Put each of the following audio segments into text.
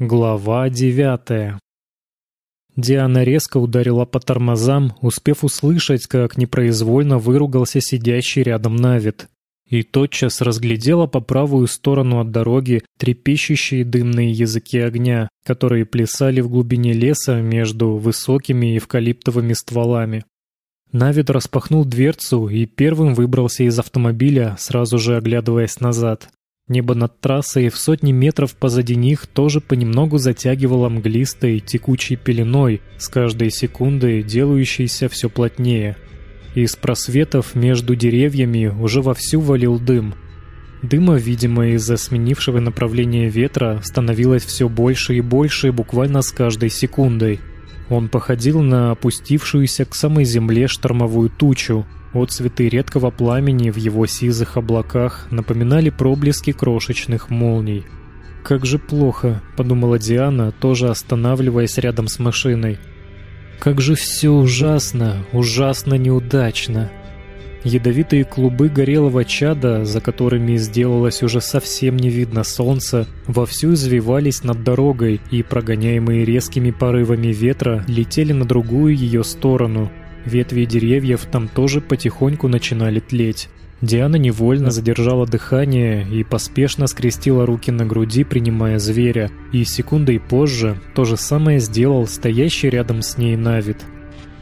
Глава девятая Диана резко ударила по тормозам, успев услышать, как непроизвольно выругался сидящий рядом Навид. И тотчас разглядела по правую сторону от дороги трепещущие дымные языки огня, которые плясали в глубине леса между высокими эвкалиптовыми стволами. Навид распахнул дверцу и первым выбрался из автомобиля, сразу же оглядываясь назад. Небо над трассой в сотни метров позади них тоже понемногу затягивало мглистой, текучей пеленой, с каждой секундой делающейся все плотнее. Из просветов между деревьями уже вовсю валил дым. Дыма, видимо, из-за сменившего направления ветра, становилось все больше и больше буквально с каждой секундой. Он походил на опустившуюся к самой земле штормовую тучу, Отцветы редкого пламени в его сизых облаках напоминали проблески крошечных молний. «Как же плохо», — подумала Диана, тоже останавливаясь рядом с машиной. «Как же все ужасно, ужасно неудачно». Ядовитые клубы горелого чада, за которыми сделалось уже совсем не видно солнца, вовсю извивались над дорогой и, прогоняемые резкими порывами ветра, летели на другую ее сторону, Ветви деревьев там тоже потихоньку начинали тлеть. Диана невольно задержала дыхание и поспешно скрестила руки на груди, принимая зверя, и секундой позже то же самое сделал стоящий рядом с ней Навид.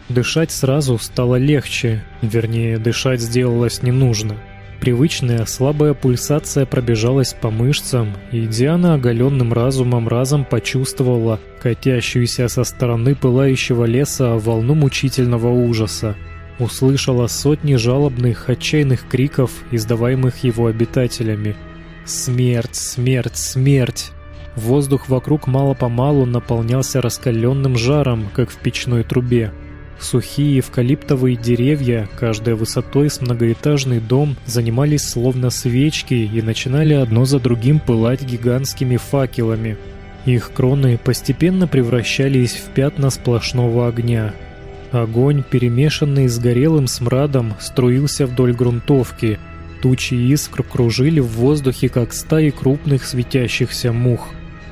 Дышать сразу стало легче, вернее, дышать сделалось не нужно. Привычная слабая пульсация пробежалась по мышцам, и Диана оголенным разумом разом почувствовала катящуюся со стороны пылающего леса волну мучительного ужаса. Услышала сотни жалобных, отчаянных криков, издаваемых его обитателями. «Смерть! Смерть! Смерть!» Воздух вокруг мало-помалу наполнялся раскаленным жаром, как в печной трубе. Сухие эвкалиптовые деревья, каждая высотой с многоэтажный дом, занимались словно свечки и начинали одно за другим пылать гигантскими факелами. Их кроны постепенно превращались в пятна сплошного огня. Огонь, перемешанный с горелым смрадом, струился вдоль грунтовки. Тучи искр кружили в воздухе, как стаи крупных светящихся мух.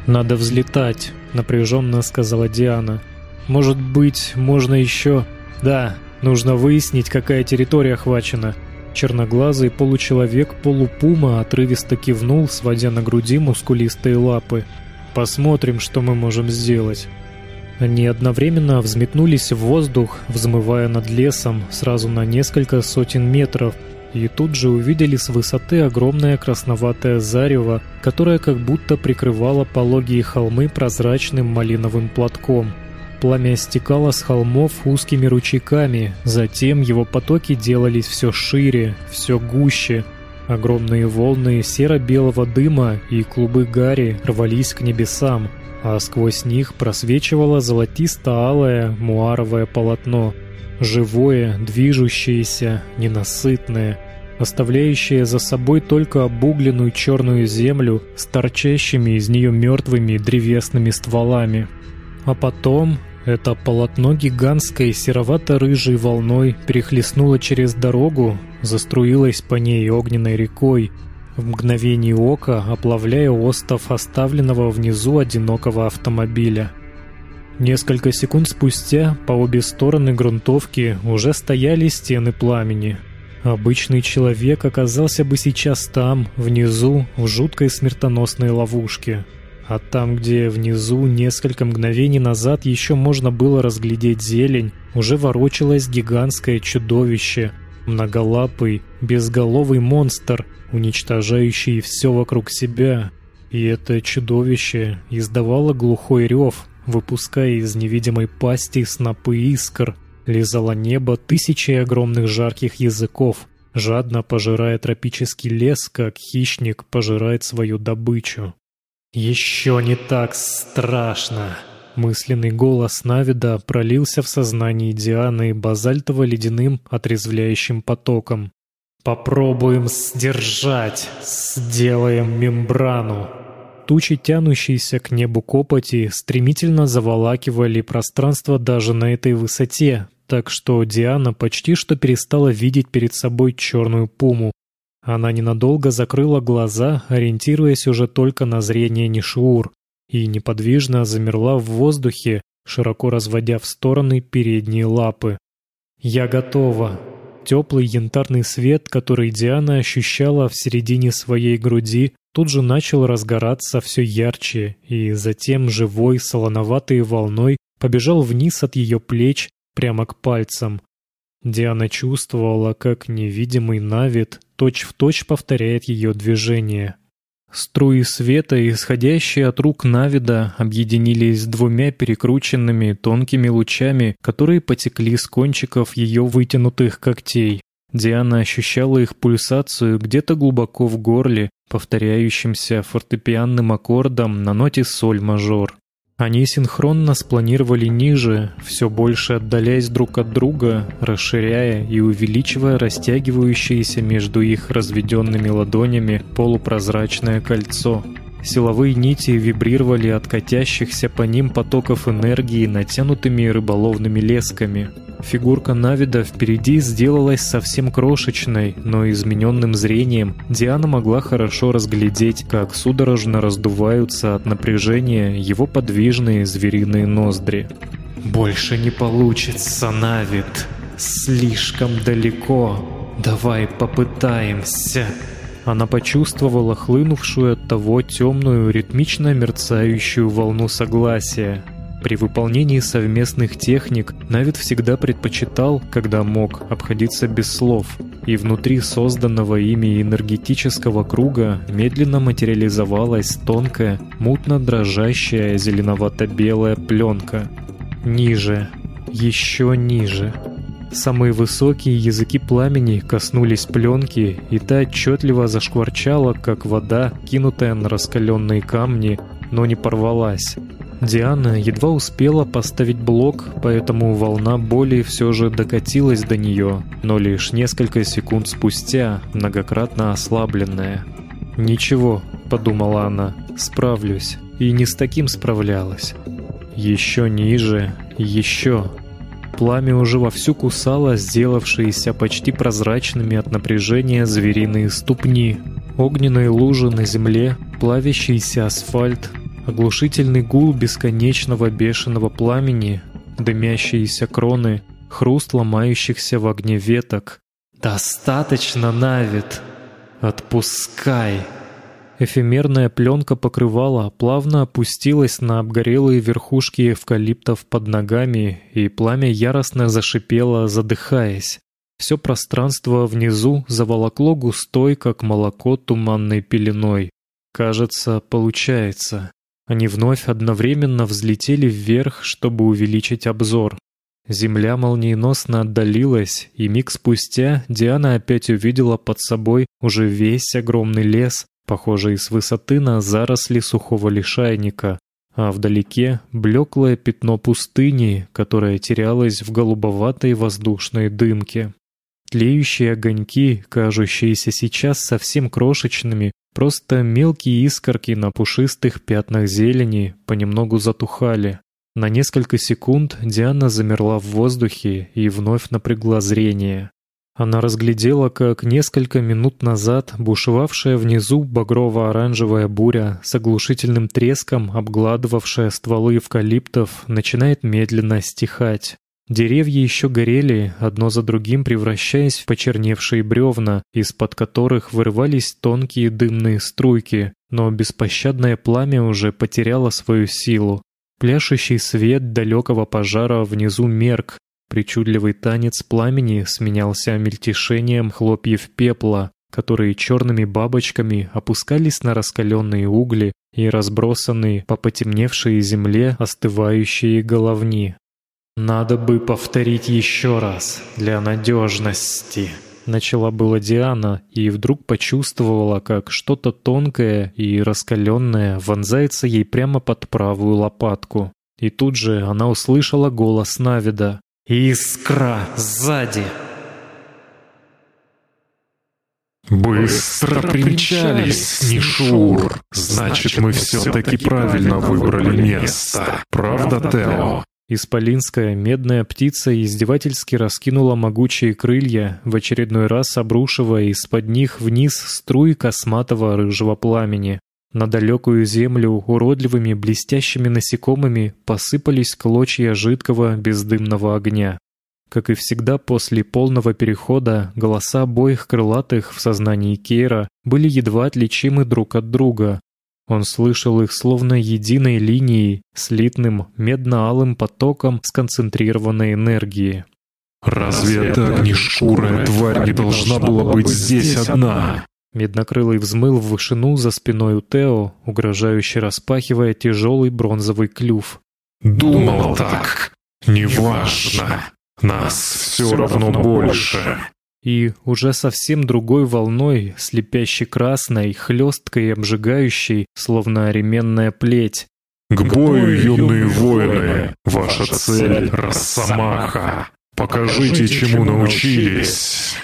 «Надо взлетать», — напряженно сказала Диана. Может быть, можно еще... Да, нужно выяснить, какая территория охвачена. Черноглазый получеловек-полупума отрывисто кивнул, сводя на груди мускулистые лапы. «Посмотрим, что мы можем сделать». Они одновременно взметнулись в воздух, взмывая над лесом сразу на несколько сотен метров, и тут же увидели с высоты огромное красноватое зарево, которое как будто прикрывало пологие холмы прозрачным малиновым платком – Пламя стекало с холмов узкими ручейками, затем его потоки делались все шире, все гуще. Огромные волны серо-белого дыма и клубы гари рвались к небесам, а сквозь них просвечивало золотисто-алое муаровое полотно. Живое, движущееся, ненасытное, оставляющее за собой только обугленную черную землю с торчащими из нее мертвыми древесными стволами. А потом это полотно гигантской серовато-рыжей волной перехлестнуло через дорогу, заструилось по ней огненной рекой, в мгновение ока оплавляя остов оставленного внизу одинокого автомобиля. Несколько секунд спустя по обе стороны грунтовки уже стояли стены пламени. Обычный человек оказался бы сейчас там, внизу, в жуткой смертоносной ловушке. А там, где внизу несколько мгновений назад еще можно было разглядеть зелень, уже ворочалось гигантское чудовище, многолапый, безголовый монстр, уничтожающий все вокруг себя. И это чудовище издавало глухой рев, выпуская из невидимой пасти снопы искр, лизало небо тысячи огромных жарких языков, жадно пожирая тропический лес, как хищник пожирает свою добычу. «Еще не так страшно!» Мысленный голос Навида пролился в сознании Дианы базальтово-ледяным отрезвляющим потоком. «Попробуем сдержать! Сделаем мембрану!» Тучи, тянущиеся к небу копоти, стремительно заволакивали пространство даже на этой высоте, так что Диана почти что перестала видеть перед собой черную пуму, она ненадолго закрыла глаза, ориентируясь уже только на зрение Нишиур. и неподвижно замерла в воздухе, широко разводя в стороны передние лапы. «Я готова!» Теплый янтарный свет, который Диана ощущала в середине своей груди, тут же начал разгораться все ярче, и затем живой солоноватой волной побежал вниз от ее плеч прямо к пальцам. Диана чувствовала, как невидимый Навид точь-в-точь повторяет ее движение. Струи света, исходящие от рук Навида, объединились двумя перекрученными тонкими лучами, которые потекли с кончиков ее вытянутых когтей. Диана ощущала их пульсацию где-то глубоко в горле, повторяющимся фортепианным аккордом на ноте соль-мажор. Они синхронно спланировали ниже, все больше отдаляясь друг от друга, расширяя и увеличивая растягивающееся между их разведенными ладонями полупрозрачное кольцо. Силовые нити вибрировали от катящихся по ним потоков энергии натянутыми рыболовными лесками. Фигурка Навида впереди сделалась совсем крошечной, но измененным зрением Диана могла хорошо разглядеть, как судорожно раздуваются от напряжения его подвижные звериные ноздри. «Больше не получится, Навид! Слишком далеко! Давай попытаемся!» Она почувствовала хлынувшую от того темную, ритмично мерцающую волну согласия. При выполнении совместных техник Навид всегда предпочитал, когда мог, обходиться без слов, и внутри созданного ими энергетического круга медленно материализовалась тонкая, мутно дрожащая зеленовато-белая пленка. Ниже, еще ниже. Самые высокие языки пламени коснулись пленки, и та отчетливо зашкварчала, как вода, кинутая на раскаленные камни, но не порвалась. Диана едва успела поставить блок, поэтому волна боли все же докатилась до нее, но лишь несколько секунд спустя, многократно ослабленная. «Ничего», — подумала она, — «справлюсь». И не с таким справлялась. Еще ниже, еще. Пламя уже вовсю кусало сделавшиеся почти прозрачными от напряжения звериные ступни. Огненные лужи на земле, плавящийся асфальт, оглушительный гул бесконечного бешеного пламени, дымящиеся кроны, хруст ломающихся в огне веток. «Достаточно, Навид! Отпускай!» Эфемерная пленка покрывала плавно опустилась на обгорелые верхушки эвкалиптов под ногами, и пламя яростно зашипело, задыхаясь. Все пространство внизу заволокло густой, как молоко, туманной пеленой. Кажется, получается. Они вновь одновременно взлетели вверх, чтобы увеличить обзор. Земля молниеносно отдалилась, и миг спустя Диана опять увидела под собой уже весь огромный лес, похожий с высоты на заросли сухого лишайника, а вдалеке блеклое пятно пустыни, которое терялось в голубоватой воздушной дымке. Тлеющие огоньки, кажущиеся сейчас совсем крошечными, просто мелкие искорки на пушистых пятнах зелени, понемногу затухали. На несколько секунд Диана замерла в воздухе и вновь напрягла зрение. Она разглядела, как несколько минут назад бушевавшая внизу багрово-оранжевая буря с оглушительным треском, обгладывавшая стволы эвкалиптов, начинает медленно стихать. Деревья еще горели, одно за другим превращаясь в почерневшие бревна, из-под которых вырывались тонкие дымные струйки, но беспощадное пламя уже потеряло свою силу. Пляшущий свет далекого пожара внизу мерк, Причудливый танец пламени сменялся мельтешением хлопьев пепла, которые черными бабочками опускались на раскаленные угли и разбросанные по потемневшей земле остывающие головни. «Надо бы повторить еще раз, для надежности», — начала была Диана, и вдруг почувствовала, как что-то тонкое и раскаленное вонзается ей прямо под правую лопатку. И тут же она услышала голос Навида. Искра сзади. «Быстро примчались, Нишур! Значит, мы все-таки правильно выбрали место. Правда, Тео?» Исполинская медная птица издевательски раскинула могучие крылья, в очередной раз обрушивая из-под них вниз струи косматого рыжего пламени. На далекую землю уродливыми блестящими насекомыми посыпались клочья жидкого бездымного огня. Как и всегда после полного перехода, голоса обоих крылатых в сознании Кейра были едва отличимы друг от друга. Он слышал их словно единой линией, слитным медно-алым потоком сконцентрированной энергии. «Разве эта огнешкурая тварь не должна была быть здесь одна?» Меднокрылый взмыл в вышину за спиной у Тео, угрожающе распахивая тяжелый бронзовый клюв. «Думал так. Неважно. Нас все равно больше». И уже совсем другой волной, слепящей красной, хлесткой и обжигающей, словно ременная плеть. «К бою, юные воины! Ваша цель — Росомаха! Покажите, чему научились!»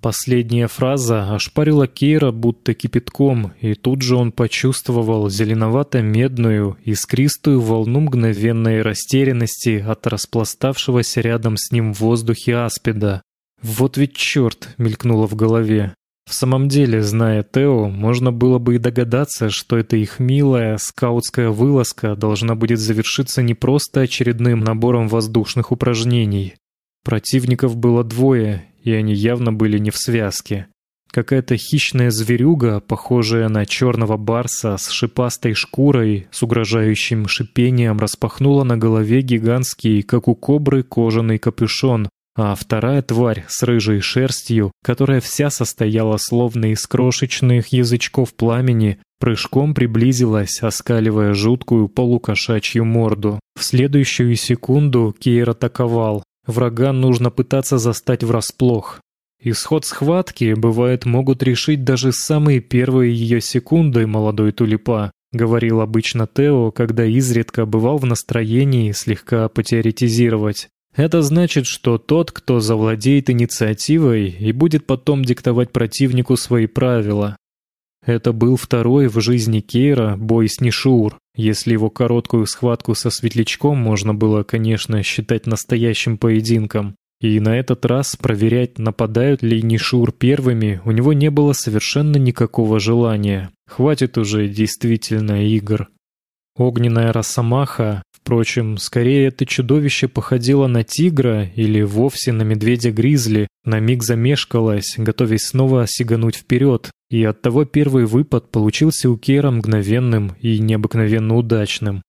Последняя фраза ошпарила Кейра будто кипятком, и тут же он почувствовал зеленовато-медную, искристую волну мгновенной растерянности от распластавшегося рядом с ним в воздухе аспида. «Вот ведь черт!» — мелькнуло в голове. В самом деле, зная Тео, можно было бы и догадаться, что эта их милая скаутская вылазка должна будет завершиться не просто очередным набором воздушных упражнений. Противников было двое, и они явно были не в связке. Какая-то хищная зверюга, похожая на черного барса с шипастой шкурой, с угрожающим шипением распахнула на голове гигантский, как у кобры, кожаный капюшон, а вторая тварь с рыжей шерстью, которая вся состояла словно из крошечных язычков пламени, прыжком приблизилась, оскаливая жуткую полукошачью морду. В следующую секунду Кейр атаковал, Врага нужно пытаться застать врасплох. Исход схватки, бывает, могут решить даже самые первые ее секунды молодой тулипа, говорил обычно Тео, когда изредка бывал в настроении слегка потеоретизировать. Это значит, что тот, кто завладеет инициативой и будет потом диктовать противнику свои правила. Это был второй в жизни Кейра бой с Нишур, если его короткую схватку со Светлячком можно было, конечно, считать настоящим поединком. И на этот раз проверять, нападают ли Нишур первыми, у него не было совершенно никакого желания. Хватит уже действительно игр. Огненная росомаха, впрочем, скорее это чудовище походило на тигра или вовсе на медведя-гризли, на миг замешкалось, готовясь снова сигануть вперед, и оттого первый выпад получился у Кейра мгновенным и необыкновенно удачным.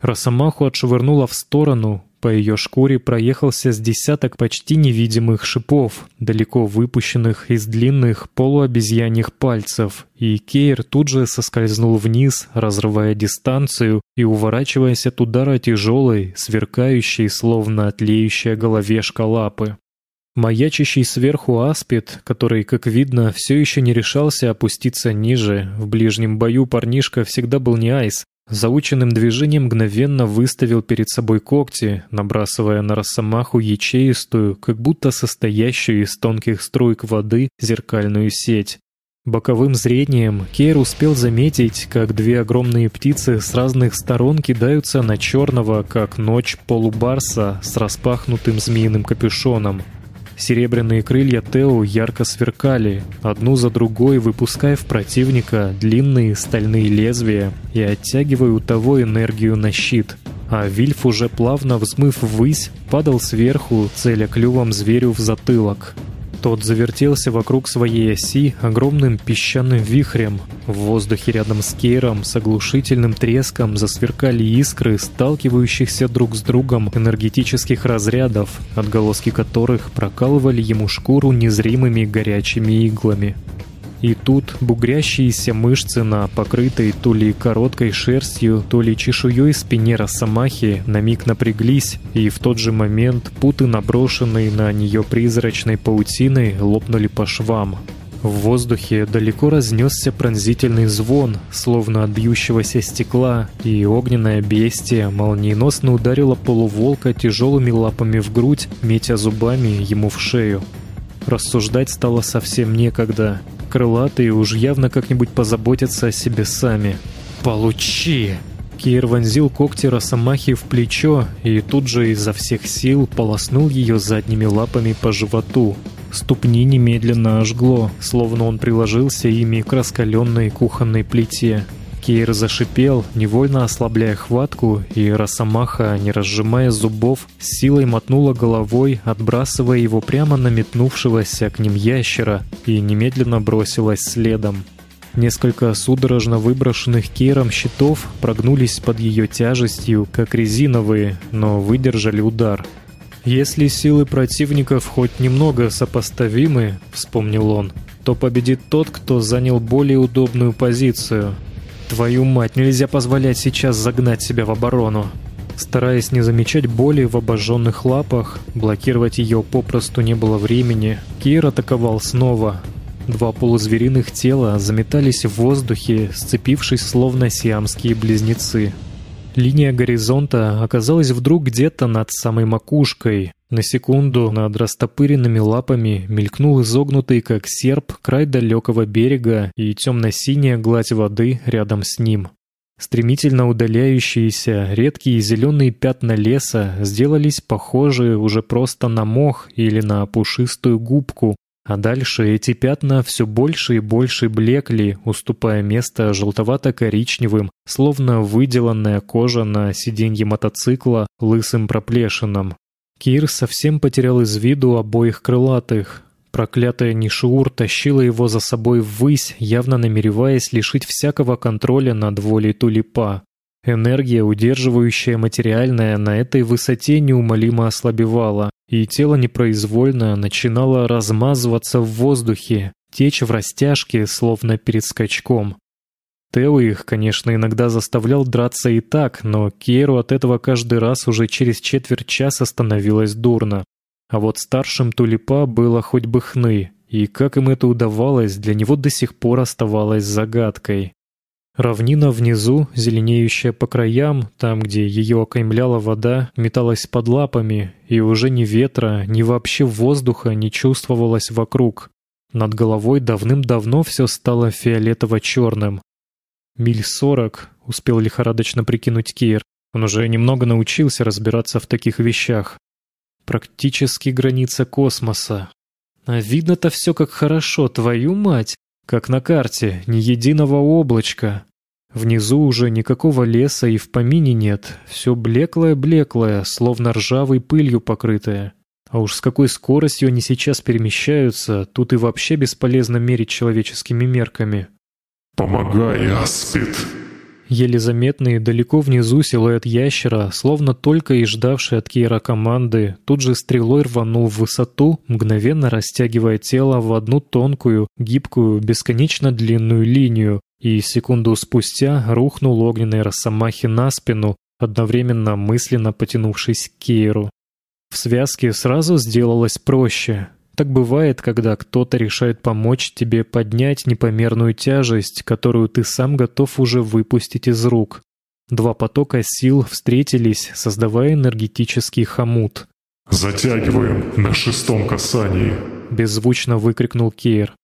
Росомаху отшвырнула в сторону, по ее шкуре проехался с десяток почти невидимых шипов, далеко выпущенных из длинных полуобезьяньих пальцев, и Кейр тут же соскользнул вниз, разрывая дистанцию и уворачиваясь от удара тяжелой, сверкающей, словно тлеющая головешка лапы. Маячащий сверху аспид, который, как видно, все еще не решался опуститься ниже, в ближнем бою парнишка всегда был не айс, Заученным движением мгновенно выставил перед собой когти, набрасывая на росомаху ячеистую, как будто состоящую из тонких струйк воды, зеркальную сеть. Боковым зрением Кейр успел заметить, как две огромные птицы с разных сторон кидаются на черного, как ночь полубарса с распахнутым змеиным капюшоном. Серебряные крылья Тео ярко сверкали, одну за другой выпуская в противника длинные стальные лезвия и оттягивая у того энергию на щит. А Вильф, уже плавно взмыв ввысь, падал сверху, целя клювом зверю в затылок. Тот завертелся вокруг своей оси огромным песчаным вихрем. В воздухе рядом с Кейром с оглушительным треском засверкали искры сталкивающихся друг с другом энергетических разрядов, отголоски которых прокалывали ему шкуру незримыми горячими иглами. И тут бугрящиеся мышцы на покрытой то ли короткой шерстью, то ли чешуей спине росомахи на миг напряглись, и в тот же момент путы, наброшенные на нее призрачной паутиной, лопнули по швам. В воздухе далеко разнесся пронзительный звон, словно от бьющегося стекла, и огненное бестие молниеносно ударило полуволка тяжелыми лапами в грудь, метя зубами ему в шею. Рассуждать стало совсем некогда. Крылатые уж явно как-нибудь позаботятся о себе сами. «Получи!» Кир вонзил когти Росомахи в плечо и тут же изо всех сил полоснул ее задними лапами по животу. Ступни немедленно ожгло, словно он приложился ими к раскаленной кухонной плите. Кейр зашипел, невольно ослабляя хватку, и Росомаха, не разжимая зубов, силой мотнула головой, отбрасывая его прямо на метнувшегося к ним ящера, и немедленно бросилась следом. Несколько судорожно выброшенных Кейром щитов прогнулись под ее тяжестью, как резиновые, но выдержали удар. «Если силы противников хоть немного сопоставимы», — вспомнил он, — «то победит тот, кто занял более удобную позицию. Твою мать, нельзя позволять сейчас загнать себя в оборону». Стараясь не замечать боли в обожженных лапах, блокировать ее попросту не было времени, Кир атаковал снова. Два полузвериных тела заметались в воздухе, сцепившись словно сиамские близнецы. Линия горизонта оказалась вдруг где-то над самой макушкой. На секунду над растопыренными лапами мелькнул изогнутый, как серп, край далекого берега и темно-синяя гладь воды рядом с ним. Стремительно удаляющиеся редкие зеленые пятна леса сделались похожи уже просто на мох или на пушистую губку, а дальше эти пятна все больше и больше блекли, уступая место желтовато-коричневым, словно выделанная кожа на сиденье мотоцикла лысым проплешинам. Кир совсем потерял из виду обоих крылатых. Проклятая Нишиур тащила его за собой ввысь, явно намереваясь лишить всякого контроля над волей Тулипа. Энергия, удерживающая материальное, на этой высоте неумолимо ослабевала, и тело непроизвольно начинало размазываться в воздухе, течь в растяжке, словно перед скачком. Тео их, конечно, иногда заставлял драться и так, но Кейру от этого каждый раз уже через четверть часа становилось дурно. А вот старшим Тулипа было хоть бы хны, и как им это удавалось, для него до сих пор оставалось загадкой. Равнина внизу, зеленеющая по краям, там, где ее окаймляла вода, металась под лапами, и уже ни ветра, ни вообще воздуха не чувствовалось вокруг. Над головой давным-давно все стало фиолетово-черным. «Миль сорок», — успел лихорадочно прикинуть Кир. Он уже немного научился разбираться в таких вещах. Практически граница космоса. А видно-то все как хорошо, твою мать! Как на карте, ни единого облачка. Внизу уже никакого леса и в помине нет, все блеклое-блеклое, словно ржавой пылью покрытое. А уж с какой скоростью они сейчас перемещаются, тут и вообще бесполезно мерить человеческими мерками. «Помогай, Аспид!» Еле заметный далеко внизу силуэт ящера, словно только и ждавший от Кейра команды, тут же стрелой рванул в высоту, мгновенно растягивая тело в одну тонкую, гибкую, бесконечно длинную линию, и секунду спустя рухнул огненной росомахи на спину, одновременно мысленно потянувшись к Кейру. В связке сразу сделалось проще. Так бывает, когда кто-то решает помочь тебе поднять непомерную тяжесть, которую ты сам готов уже выпустить из рук. Два потока сил встретились, создавая энергетический хомут. «Затягиваем на шестом касании!» — беззвучно выкрикнул Кейр.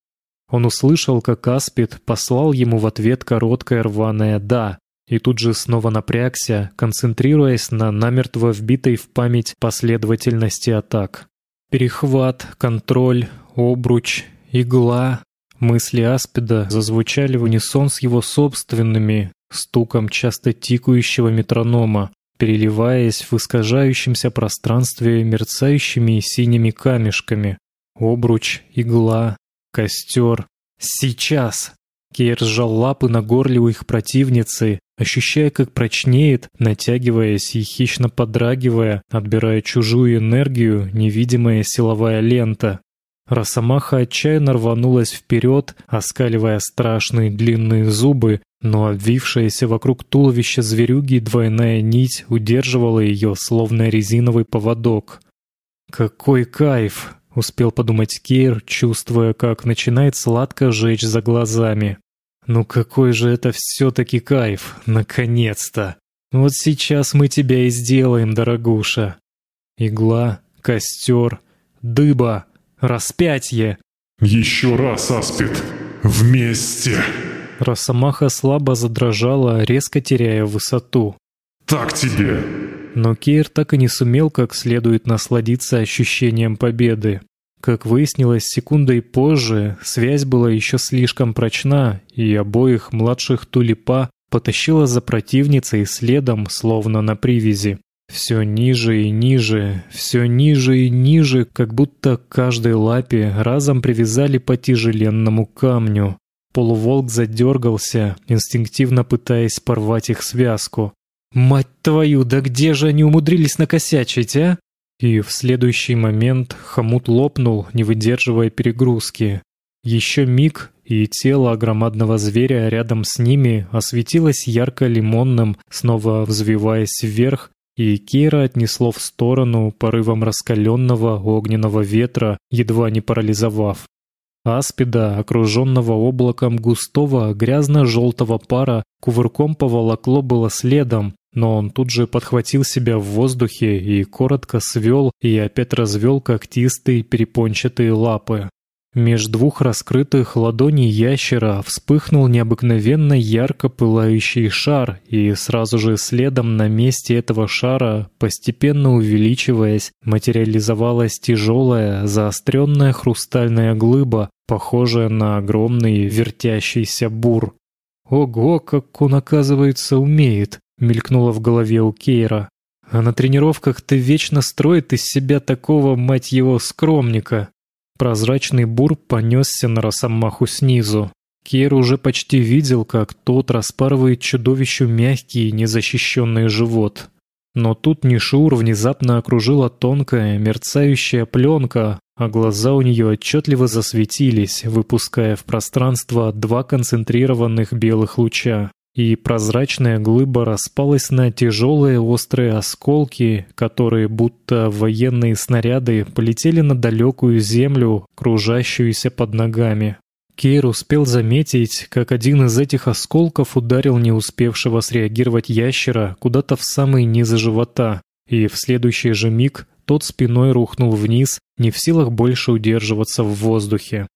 Он услышал, как Аспид послал ему в ответ короткое рваное «да», и тут же снова напрягся, концентрируясь на намертво вбитой в память последовательности атак. Перехват, контроль, обруч, игла. Мысли Аспида зазвучали в унисон с его собственными, стуком часто тикающего метронома, переливаясь в искажающемся пространстве мерцающими синими камешками. Обруч, игла, Костер. Сейчас! Кейр сжал лапы на горле у их противницы, ощущая, как прочнеет, натягиваясь и хищно подрагивая, отбирая чужую энергию, невидимая силовая лента. Росомаха отчаянно рванулась вперед, оскаливая страшные длинные зубы, но обвившаяся вокруг туловища зверюги двойная нить удерживала ее, словно резиновый поводок. «Какой кайф!» Успел подумать Кейр, чувствуя, как начинает сладко жечь за глазами. «Ну какой же это все-таки кайф! Наконец-то! Вот сейчас мы тебя и сделаем, дорогуша!» Игла, костер, дыба, распятие. «Еще раз, Аспид! Вместе!» Росомаха слабо задрожала, резко теряя высоту. «Так тебе!» Но Кейр так и не сумел как следует насладиться ощущением победы. Как выяснилось секундой позже, связь была еще слишком прочна, и обоих младших тулипа потащила за противницей следом, словно на привязи. Все ниже и ниже, все ниже и ниже, как будто к каждой лапе разом привязали по тяжеленному камню. Полуволк задергался, инстинктивно пытаясь порвать их связку. «Мать твою, да где же они умудрились накосячить, а?» И в следующий момент хомут лопнул, не выдерживая перегрузки. Еще миг, и тело громадного зверя рядом с ними осветилось ярко-лимонным, снова взвиваясь вверх, и Кира отнесло в сторону порывом раскаленного огненного ветра, едва не парализовав. Аспида, окруженного облаком густого грязно-желтого пара, кувырком поволокло было следом, но он тут же подхватил себя в воздухе и коротко свел и опять развел когтистые перепончатые лапы. Меж двух раскрытых ладоней ящера вспыхнул необыкновенно ярко пылающий шар, и сразу же следом на месте этого шара, постепенно увеличиваясь, материализовалась тяжелая, заостренная хрустальная глыба, похожая на огромный вертящийся бур. «Ого, как он, оказывается, умеет!» — мелькнуло в голове у Кейра. «А на тренировках-то вечно строит из себя такого, мать его, скромника!» Прозрачный бур понесся на росомаху снизу. Кейр уже почти видел, как тот распарывает чудовищу мягкий, незащищенный живот. Но тут Нишур внезапно окружила тонкая, мерцающая пленка, а глаза у нее отчетливо засветились, выпуская в пространство два концентрированных белых луча и прозрачная глыба распалась на тяжелые острые осколки, которые, будто военные снаряды, полетели на далекую землю, кружащуюся под ногами. Кейр успел заметить, как один из этих осколков ударил не успевшего среагировать ящера куда-то в самый низ живота, и в следующий же миг тот спиной рухнул вниз, не в силах больше удерживаться в воздухе.